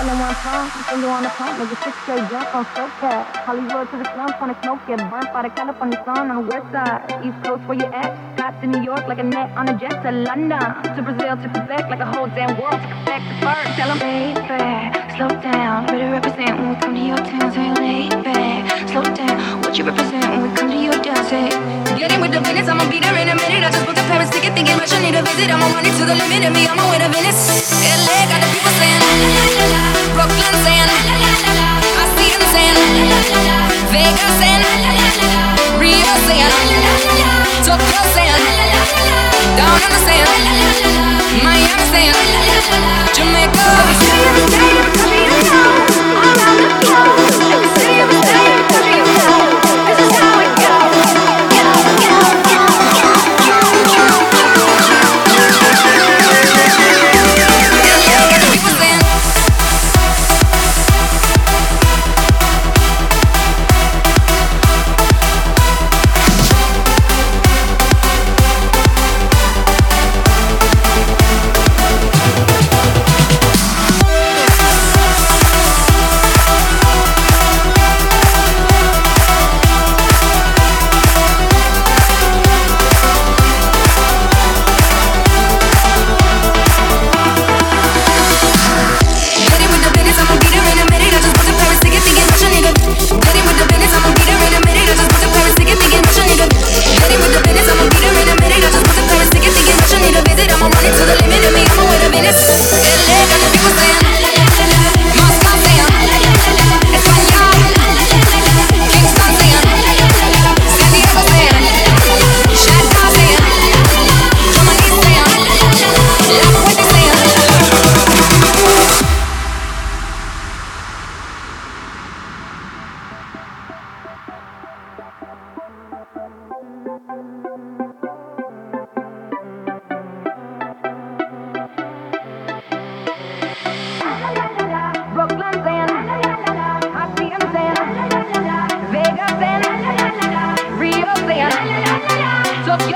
selling on the pump, make a six straight on. Hollywood to the smoke, get burnt by the California sun on the west side. East Coast where you at, got to New York like a net on a jet to London. To Brazil to Quebec like a whole damn world to Quebec to. Tell them, baby, slow down, better represent when we come to your town. Say, lay back, slow down, what you represent when we come to your town. Say, get in with the business, I'ma be there in a minute. I just booked a Paris ticket, thinking Russia need a visit. I'ma run it to the limit of me, I'm on way to Venice. LA got Down la la la. Miami la. Jamaica.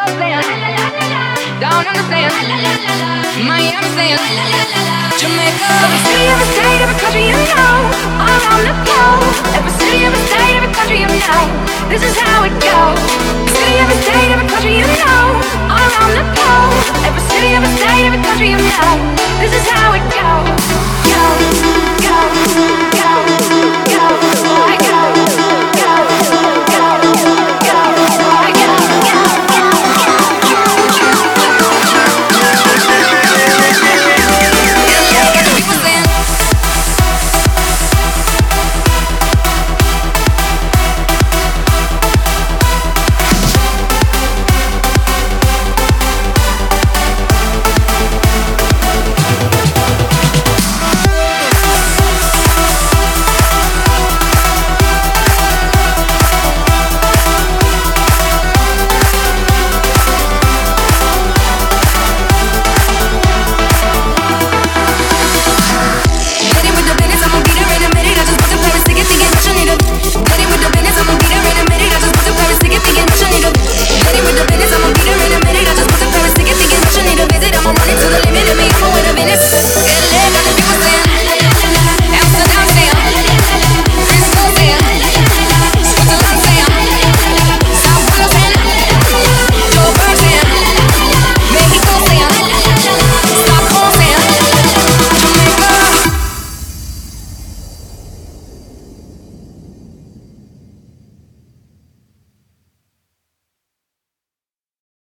understand. Don't understand. Miami saying. Jamaica. Every city, every state, every country you know. All on the globe. Every city, every state, every country you know. This is how it goes. City, every state, every country you know. All on the. Every city, every state, every country you know. This is how it. Goes.